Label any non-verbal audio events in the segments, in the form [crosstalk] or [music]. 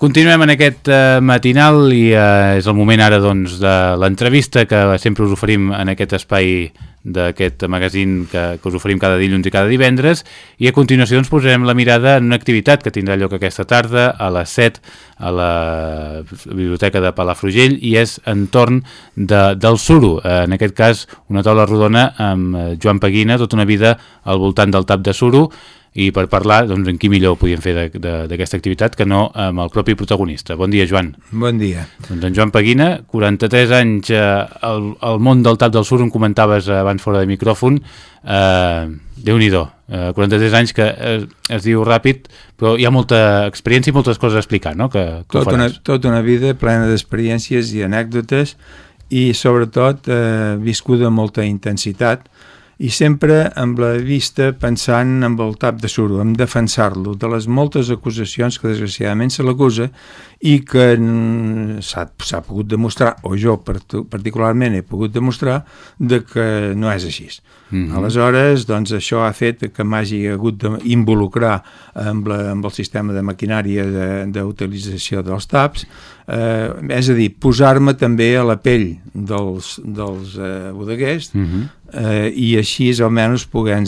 Continuem en aquest uh, matinal i uh, és el moment ara doncs, de l'entrevista que sempre us oferim en aquest espai d'aquest magazín que, que us oferim cada dilluns i cada divendres. I a continuació ens posarem la mirada en una activitat que tindrà lloc aquesta tarda a les 7 a la Biblioteca de Palafrugell i és entorn de, del Suro, en aquest cas una taula rodona amb Joan Peguina, tota una vida al voltant del tap de Suro i per parlar, doncs, en qui millor podíem fer d'aquesta activitat que no amb el propi protagonista. Bon dia, Joan. Bon dia. Doncs en Joan Peguina, 43 anys eh, al, al món del tap del sur, on comentaves abans fora de micròfon, eh, Déu-n'hi-do, eh, 43 anys que eh, es diu ràpid, però hi ha molta experiència i moltes coses a explicar, no? Que, que tot, una, tota una vida plena d'experiències i anècdotes i sobretot eh, viscuda amb molta intensitat, i sempre amb la vista pensant amb el tap de suro, en defensar-lo de les moltes acusacions que desgraciadament se l'acusa i que s'ha pogut demostrar, o jo particularment he pogut demostrar, de que no és així. Mm -hmm. Aleshores, doncs, això ha fet que m'hagi hagut d'involucrar amb, la, amb el sistema de maquinària d'utilització de, dels taps, eh, és a dir, posar-me també a la pell dels, dels eh, bodeguers mm -hmm. Eh, i així almenys poder,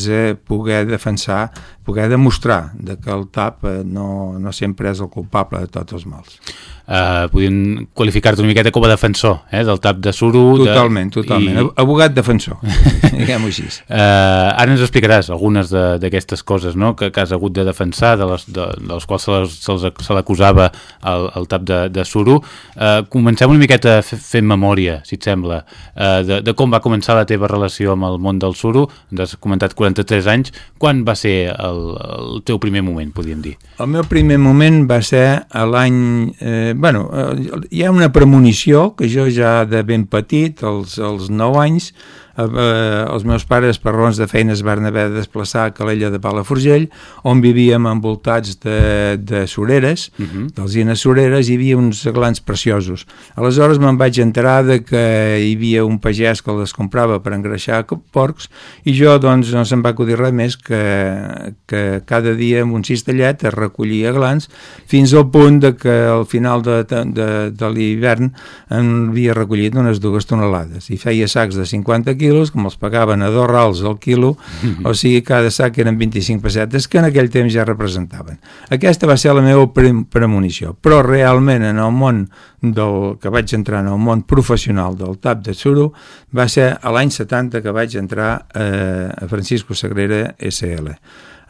poder defensar, poder demostrar de que el tap eh, no, no sempre és el culpable de tots els mals eh, podien qualificar-te una miqueta com a defensor eh, del tap de suro. Totalment, de, totalment. I... Abogat defensor, [laughs] diguem-ho així. Eh, ara ens explicaràs algunes d'aquestes coses no? que, que has hagut de defensar, de les, de, de les quals se, se l'acusava el, el tap de, de suro. Eh, comencem una miqueta fent memòria, si et sembla, eh, de, de com va començar la teva relació amb el món del suro. Ens has comentat 43 anys. Quan va ser el, el teu primer moment, podríem dir? El meu primer moment va ser l'any... Eh, bueno, eh, hi ha una premonició que jo ja de ben petit, als, als 9 anys, eh, eh, els meus pares per raons de feina es van haver de desplaçar a Calella de Palafrugell on vivíem envoltats de, de soreres, uh mhm. -huh. d'alzines soreres hi havia uns glans preciosos aleshores me'n vaig enterar de que hi havia un pagès que les comprava per engreixar porcs i jo doncs no se'm va acudir res més que, que cada dia amb un cistellet es recollia glans fins al punt de que al final de, de, de l'hivern en havia recollit unes dues tonelades i feia sacs de 50 quilos, com els pagaven a dos rals al quilo, mm [laughs] -hmm. o sigui, cada sac eren 25 pessetes, que en aquell temps ja representaven. Aquesta va ser la meva premonició, però realment en el món del, que vaig entrar en el món professional del tap de suro va ser a l'any 70 que vaig entrar eh, a Francisco Sagrera SL.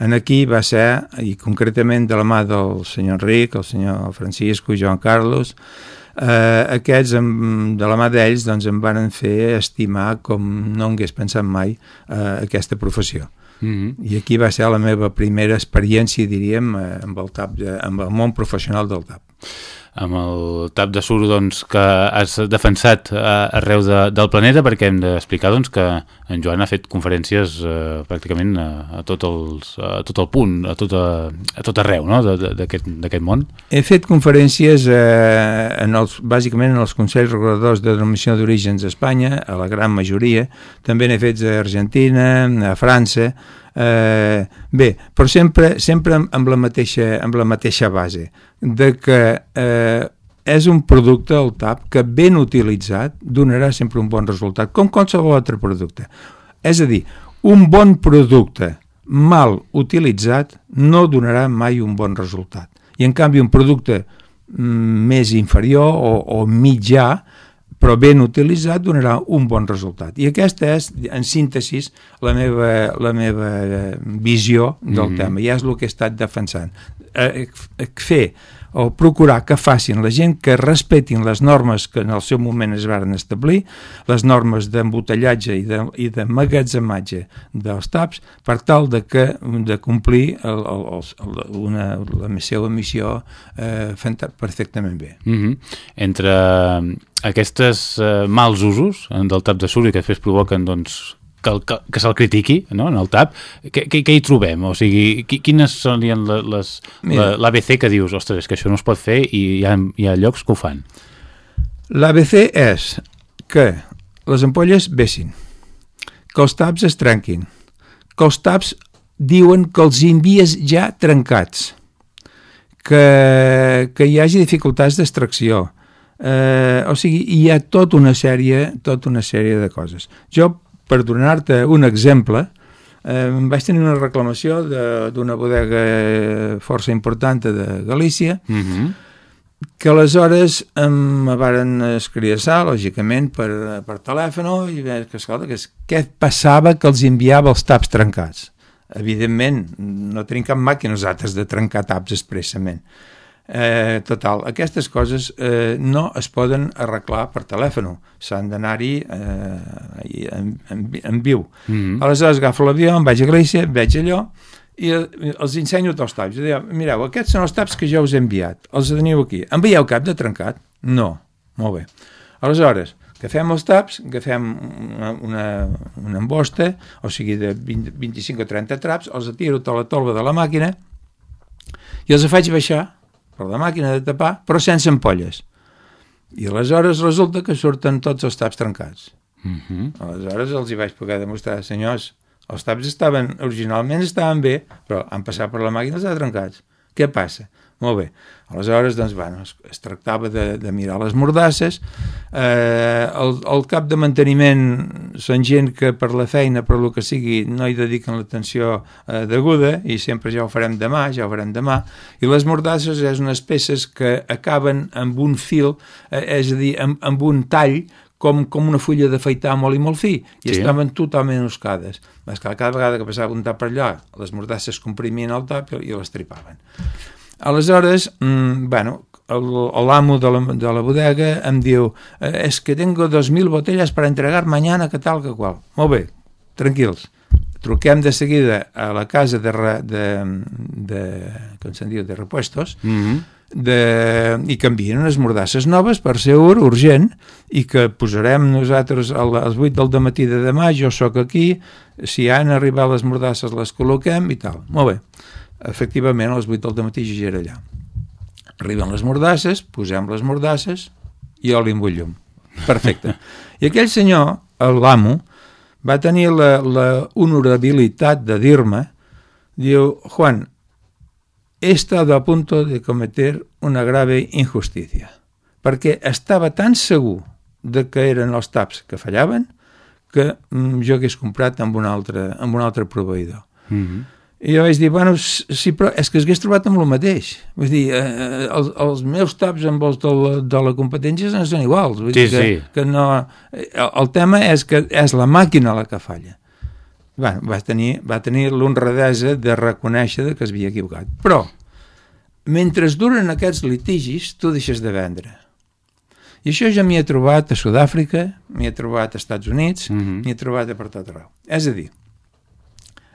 En aquí va ser, i concretament de la mà del senyor Enric, el senyor Francisco i Joan Carlos, eh, aquests, em, de la mà d'ells, doncs, em van fer estimar com no hagués pensat mai eh, aquesta professió. Mm -hmm. I aquí va ser la meva primera experiència, diríem, eh, amb el, tap de, amb el món professional del tap amb el tap de suro doncs, que has defensat uh, arreu de, del planeta perquè hem d'explicar doncs, que en Joan ha fet conferències uh, pràcticament a, a, tot els, a tot el punt, a tot, a, a tot arreu no? d'aquest món. He fet conferències eh, en els, bàsicament en els Consells Reguladors de Denominació d'Orígens d'Espanya, a la gran majoria, també n'he fet a Argentina, a França, Eh, bé, però sempre, sempre amb, la mateixa, amb la mateixa base, de que eh, és un producte, el TAP, que ben utilitzat donarà sempre un bon resultat, com qualsevol altre producte. És a dir, un bon producte mal utilitzat no donarà mai un bon resultat. I en canvi un producte mm, més inferior o, o mitjà però ben utilitzat donarà un bon resultat. I aquesta és, en síntesi, la meva, la meva eh, visió del mm -hmm. tema, ja és el que he estat defensant. Eh, eh, fer o procurar que facin la gent que respetin les normes que en el seu moment es van establir, les normes d'embotellatge i, de, i de magatzematge dels taps, per tal de, que, de complir el, el, el, una, la seva missió eh, perfectament bé. Mm -hmm. Entre aquestes eh, mals usos del tap de suro que després provoquen doncs, que, que, que se'l critiqui no? en el TAP, què, què, què hi trobem? O sigui, quines són les, l'ABC que dius, ostres, que això no es pot fer i hi ha, hi ha llocs que ho fan? L'ABC és que les ampolles vessin, que els taps es trenquin, que els taps diuen que els envies ja trencats, que, que hi hagi dificultats d'extracció. Eh, o sigui, hi ha tota una sèrie, tota una sèrie de coses. Jo, per donar-te un exemple, eh, vaig tenir una reclamació d'una bodega força important de Galícia, Uh -huh. que aleshores em varen escriassar, lògicament, per, per telèfon, i veig que, escolta, que què passava que els enviava els taps trencats? Evidentment, no tenim cap màquina nosaltres de trencar taps expressament. Eh, total, aquestes coses eh, no es poden arreglar per telèfon, s'han d'anar-hi eh, en, en, en viu. Mm -hmm. Aleshores agafo l'avió, em vaig a Galícia, veig allò, i els ensenyo els taps. Deia, mireu, aquests són els taps que jo us he enviat, els teniu aquí. En veieu cap de trencat? No. Molt bé. Aleshores, agafem els taps, agafem una, una, una embosta, o sigui, de 20, 25 o 30 traps, els atiro a la tolva de la màquina i els faig baixar per la màquina de tapar, però sense ampolles. I aleshores resulta que surten tots els taps trencats. Uh -huh. Aleshores els hi vaig poder demostrar, senyors, els taps estaven, originalment estaven bé, però han passat per la màquina i els ha trencats. Què passa? Molt bé. Aleshores, doncs, bueno, es, es tractava de, de mirar les mordasses. Eh, el, el cap de manteniment són gent que per la feina, per lo que sigui, no hi dediquen l'atenció eh, deguda i sempre ja ho farem demà, ja ho farem demà. I les mordasses és unes peces que acaben amb un fil, eh, és a dir, amb, amb un tall com, com una fulla d'afaitar molt i molt fi, i Sí. estaven totalment oscades. És que cada vegada que passava un tap per allà, les mordasses comprimien el tap i, i les tripaven. Aleshores, mmm, bueno, l'amo de, la, de la bodega em diu eh, es que tengo 2.000 botellas para entregar mañana, que tal, que qual. Molt bé, tranquils. Truquem de seguida a la casa de, de, de, com se'n diu, de repuestos, Uh -huh. De, i que envien unes mordasses noves per ser ur, urgent i que posarem nosaltres a les 8 del matí de demà, jo sóc aquí si han arribat les mordasses les col·loquem i tal, molt bé. Efectivament a les 8 del matí ja era allà. Arriben les mordasses posem les mordasses i oli amb un llum perfecte. I aquell senyor, l'amo va tenir la, la honorabilitat de dir-me diu, Juan he estado a punto de cometer una grave injusticia, perquè estava tan segur de que eren els taps que fallaven que mm, jo hagués comprat amb un altre, amb un altre proveïdor. Uh -huh. I jo vaig dir, bueno, sí, però és que s'hagués trobat amb el mateix. Vull dir, eh, els, els meus taps amb els de la, de la competència no són iguals. Vull Sí, dir que, sí. que no... El, el tema és que és la màquina la que falla. Bueno, va tenir, va tenir l'honradesa de reconèixer que es havia equivocat. Però, mentre duren aquests litigis, tu deixes de vendre. I això ja m'hi he trobat a Sud-àfrica, m'hi he trobat als Estats Units, Uh -huh. m'hi he trobat a per tot arreu. És a dir,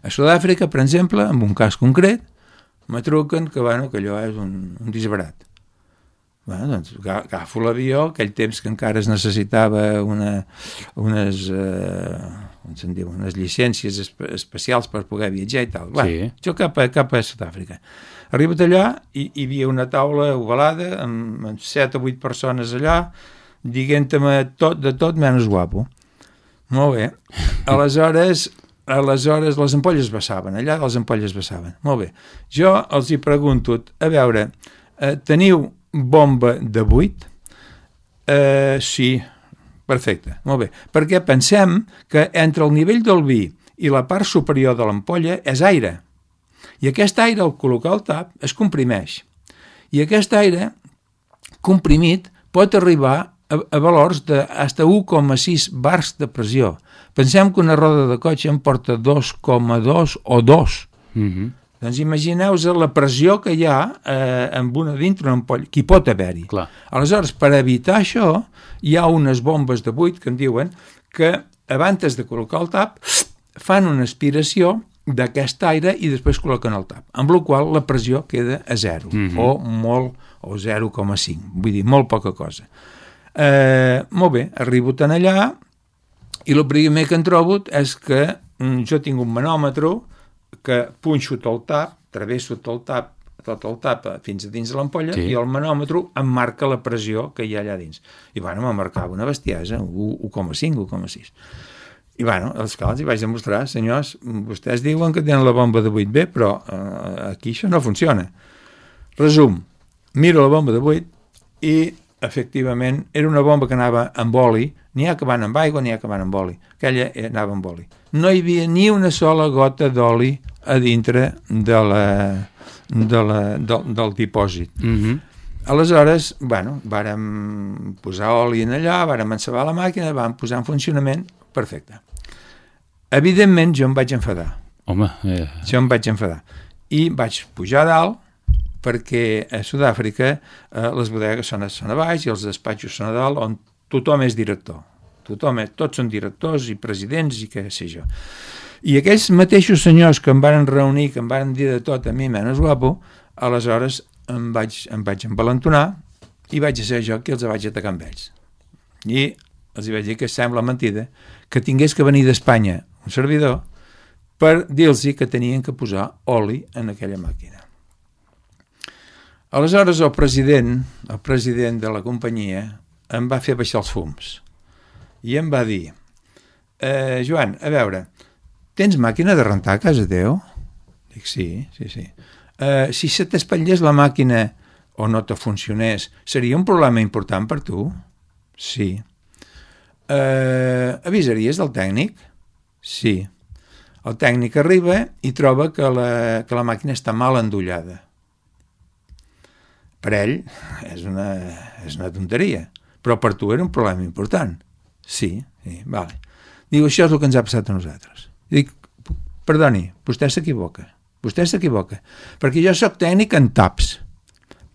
a Sud-àfrica, per exemple, en un cas concret, me truquen que, bueno, que allò és un, un disbarat. Bueno, doncs aga- agafo l'avió, aquell temps que encara es necessitava una, unes, eh, com se'n diu, unes llicències espe especials per poder viatjar i tal. Bueno, Sí. Jo cap a, cap a Sud-àfrica. Arribat allà, hi, hi havia una taula ovalada amb, amb 7 o 8 persones allà, dient-me tot, de tot menys guapo. Molt bé. [laughs] Aleshores, aleshores les ampolles vessaven, allà les ampolles vessaven. Molt bé. Jo els hi pregunto, a veure, eh, teniu bomba de buit? Eh, sí, perfecte, molt bé. Perquè pensem que entre el nivell del vi i la part superior de l'ampolla és aire. I aquest aire, al col·locar el tap, es comprimeix. I aquest aire comprimit pot arribar a, a valors de hasta 1,6 bars de pressió. Pensem que una roda de cotxe en porta 2,2 o 2. Uh -huh. Doncs imagineu-vos la pressió que hi ha eh, amb una dintre una ampolla, que hi pot haver-hi. Aleshores, per evitar això, hi ha unes bombes de buit que en diuen que abans de col·locar el tap fan una aspiració d'aquest aire i després col·loquen el tap, amb la qual la pressió queda a zero, Mhm. o molt, o 0,5, vull dir, molt poca cosa. Eh, molt bé, arribo tan allà i el primer que em trobo és que mm, jo tinc un manòmetre que punxo tot el tap, travesso tot el tap, tot el tap fins a dins de l'ampolla Sí. i el manòmetre em marca la pressió que hi ha allà dins. I bueno, me marcava una bestiesa, 1,5, 1,6. I bueno, els cals hi vaig demostrar, senyors, vostès diuen que tenen la bomba de 8B, però eh, aquí això no funciona. Resum, miro la bomba de buit i efectivament era una bomba que anava amb oli, n'hi ha que van amb aigua, n'hi ha que van amb oli. Aquella anava amb oli. No hi havia ni una sola gota d'oli a dintre de la, de la, del, del dipòsit. Mm -hmm. Aleshores, bueno, vàrem posar oli en allà, vàrem encebar la màquina, vam posar en funcionament, perfecte. Evidentment, jo em vaig enfadar. Home, eh... Jo em vaig enfadar. I vaig pujar dalt, perquè a Sud-àfrica eh, les bodegues són a, són a baix i els despatxos són a dalt, on tothom és director. Tothom, és, tots són directors i presidents i què sé jo. I aquells mateixos senyors que em varen reunir, que em varen dir de tot a mi menys guapo, aleshores em vaig, em vaig envalentonar i vaig ser jo qui els vaig atacar amb ells. I els vaig dir que sembla mentida que tingués que venir d'Espanya un servidor per dir-los que tenien que posar oli en aquella màquina. Aleshores el president, el president de la companyia, em va fer baixar els fums i em va dir eh, Joan, a veure, tens màquina de rentar a casa teu? Dic, sí, sí, sí. Eh, si se t'espatllés la màquina o no te funcionés, seria un problema important per tu? Sí. Eh, avisaries del tècnic? Sí. El tècnic arriba i troba que la, que la màquina està mal endollada per ell és una, és una tonteria, però per tu era un problema important. Sí, sí, vale. Diu, això és el que ens ha passat a nosaltres. Dic, perdoni, vostè s'equivoca, vostè s'equivoca, perquè jo sóc tècnic en taps,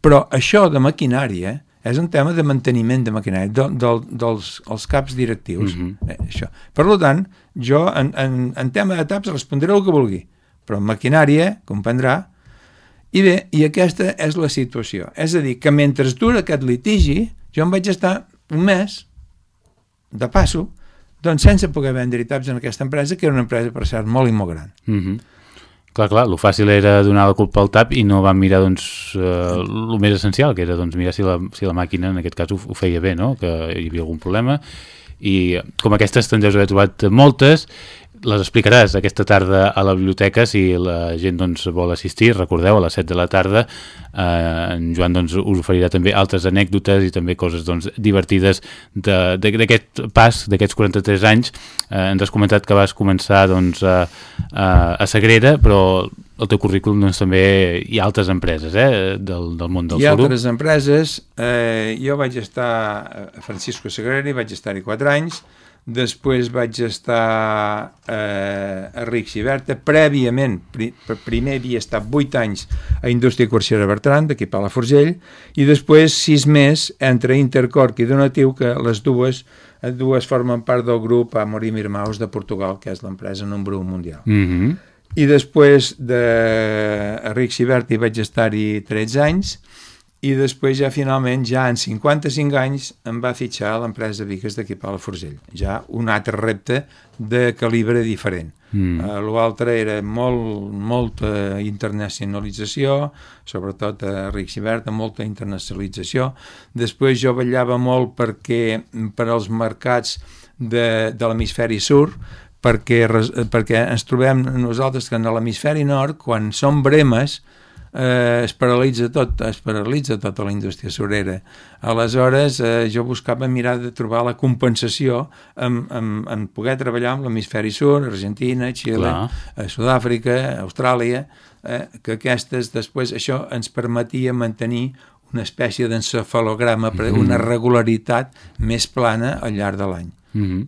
però això de maquinària és un tema de manteniment de maquinària, de, de, dels els caps directius. Mm -hmm. eh, això. Per tant, jo en, en, en tema de taps respondré el que vulgui, però en maquinària, comprendrà, i bé, i aquesta és la situació. És a dir, que mentre dura aquest litigi, jo em vaig estar un mes, de passo, doncs sense poder vendre taps en aquesta empresa, que era una empresa, per cert, molt i molt gran. Mm -hmm. Clar, clar, el fàcil era donar la culpa al TAP i no van mirar doncs, eh, més essencial, que era doncs, mirar si la, si la màquina en aquest cas ho, ho feia bé, no? que hi havia algun problema i com aquestes te'n deus haver trobat moltes les explicaràs aquesta tarda a la biblioteca si la gent doncs, vol assistir, recordeu, a les 7 de la tarda eh, en Joan doncs, us oferirà també altres anècdotes i també coses doncs, divertides d'aquest pas, d'aquests 43 anys. Eh, ens has comentat que vas començar doncs, a, a, a Sagrera però el teu currículum doncs, també hi ha altres empreses eh, del, del món del suro. Hi ha altres empreses, eh, jo vaig estar a Francisco Sagrera i vaig estar-hi 4 anys després vaig estar eh, a Rics i Berta, prèviament, pri, primer havia estat 8 anys a Indústria Corsera Bertran, d'aquí a Forgell, i després 6 més entre Intercorc i Donatiu, que les dues dues formen part del grup Amorim Irmaus de Portugal, que és l'empresa número 1 mundial. Mm -hmm. I després de Rics i Berta hi vaig estar-hi 13 anys, i després ja finalment, ja en 55 anys, em va fitxar l'empresa Viques d'aquí a Forgell. Ja un altre repte de calibre diferent. Mm. Uh, L'altre era molt, molta internacionalització, sobretot a Ric Cibert, molta internacionalització. Després jo vetllava molt perquè per als mercats de, de l'hemisferi sur, perquè, perquè ens trobem nosaltres que en l'hemisferi nord, quan som bremes, eh, es paralitza tot, es paralitza tota la indústria sorera. Aleshores, eh, jo buscava mirar de trobar la compensació en, en, en poder treballar amb l'hemisferi sud, Argentina, Xile, eh, Sud-àfrica, Austràlia, eh, que aquestes després, això ens permetia mantenir una espècie d'encefalograma, mm -hmm. una regularitat més plana al llarg de l'any. Mm -hmm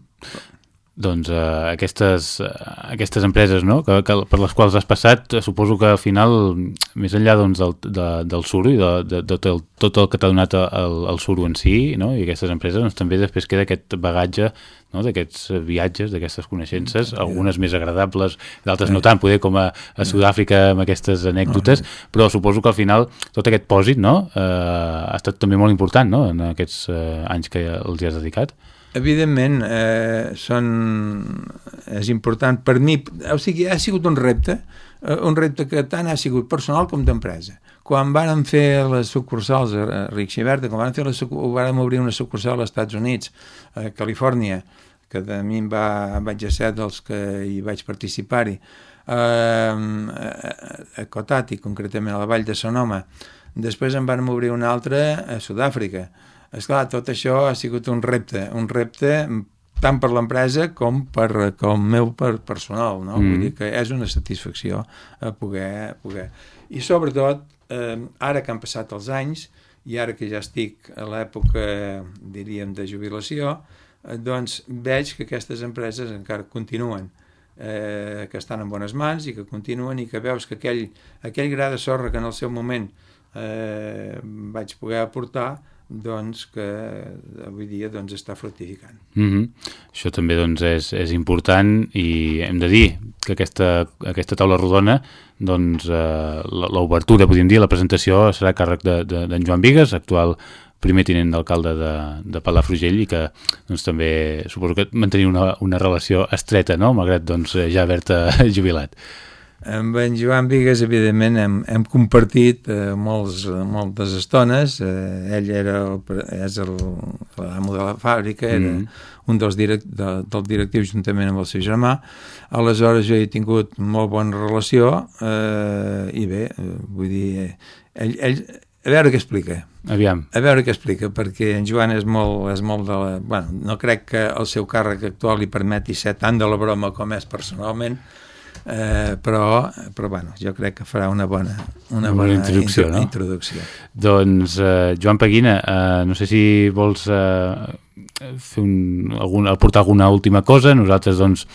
doncs uh, aquestes, uh, aquestes empreses no? que, que, per les quals has passat, suposo que al final, més enllà doncs, del, de, del suro i de, de, de, de, tot el que t'ha donat el, el suro en si, no? i aquestes empreses, doncs, també després queda aquest bagatge no? d'aquests viatges, d'aquestes coneixences, algunes més agradables, d'altres no tant, poder com a, a Sud-àfrica amb aquestes anècdotes, però suposo que al final tot aquest pòsit no? uh, ha estat també molt important no? en aquests uh, anys que els hi has dedicat. Evidentment, eh, són, és important per mi, o sigui, ha sigut un repte, eh, un repte que tant ha sigut personal com d'empresa. Quan vàrem fer les sucursals a Ric Xiberta, quan vàrem, fer les, vàrem obrir una sucursal als Estats Units, a Califòrnia, que de mi em va, vaig ser dels que hi vaig participar-hi, eh, a Cotati, concretament a la vall de Sonoma, Després en van obrir un altre a Sud-àfrica. Esclar, tot això ha sigut un repte, un repte tant per l'empresa com per com meu per personal, no? Mm. Vull dir que és una satisfacció a poder, poder. I sobretot, eh, ara que han passat els anys, i ara que ja estic a l'època, diríem, de jubilació, eh, doncs veig que aquestes empreses encara continuen, eh, que estan en bones mans i que continuen i que veus que aquell, aquell gra de sorra que en el seu moment eh, vaig poder aportar, doncs, que avui dia doncs, està fructificant. Mm -hmm. Això també doncs, és, és important i hem de dir que aquesta, aquesta taula rodona doncs, eh, l'obertura, podríem dir, la presentació serà a càrrec d'en de, de, Joan Vigues, actual primer tinent d'alcalde de, de Palafrugell i que doncs, també suposo que mantenir una, una relació estreta, no? malgrat doncs, ja haver-te [laughs] jubilat. Amb en Joan Vigues, evidentment, hem, hem compartit eh, molts, moltes estones. Eh, ell era el, és l'amo de la fàbrica, era mm. un dels, direct, de, dels directius juntament amb el seu germà. Aleshores jo he tingut molt bona relació eh, i bé, eh, vull dir, ell, ell, a veure què explica. Aviam. A veure què explica, perquè en Joan és molt, és molt de la... Bueno, no crec que el seu càrrec actual li permeti ser tant de la broma com és personalment, eh, però, però bueno, jo crec que farà una bona, una, una bona, introducció, intro, no? introducció. Doncs, eh, Joan Peguina, eh, no sé si vols eh, fer un, algun, aportar alguna última cosa. Nosaltres doncs,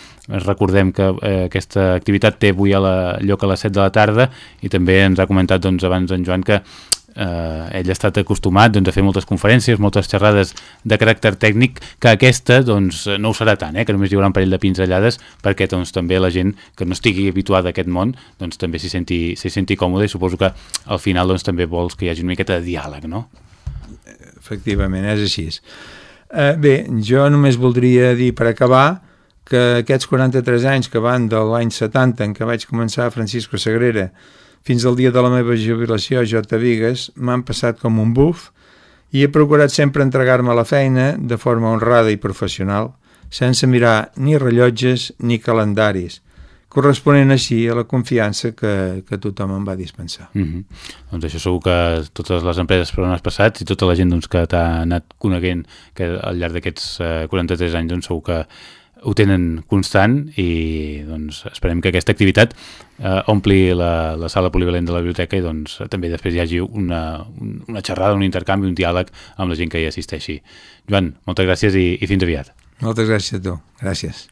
recordem que eh, aquesta activitat té avui a la, lloc a les 7 de la tarda i també ens ha comentat doncs, abans en Joan que eh, ell ha estat acostumat doncs, a fer moltes conferències, moltes xerrades de caràcter tècnic, que aquesta doncs, no ho serà tant, eh, que només hi haurà un parell de pinzellades perquè doncs, també la gent que no estigui habituada a aquest món doncs, també s'hi senti, senti còmode i suposo que al final doncs, també vols que hi hagi una miqueta de diàleg, no? Efectivament, és així. Eh, bé, jo només voldria dir per acabar que aquests 43 anys que van de l'any 70 en què vaig començar Francisco Sagrera fins al dia de la meva jubilació a J. Vigues m'han passat com un buf i he procurat sempre entregar-me a la feina de forma honrada i professional, sense mirar ni rellotges ni calendaris, corresponent així a la confiança que, que tothom em va dispensar. Mm -hmm. Doncs això segur que totes les empreses per on has passat i tota la gent doncs, que t'ha anat coneguent que al llarg d'aquests eh, 43 anys doncs, segur que ho tenen constant i doncs, esperem que aquesta activitat eh, ompli la, la sala polivalent de la biblioteca i doncs, també després hi hagi una, una xerrada, un intercanvi, un diàleg amb la gent que hi assisteixi. Joan, moltes gràcies i, i fins aviat. Moltes gràcies a tu. Gràcies.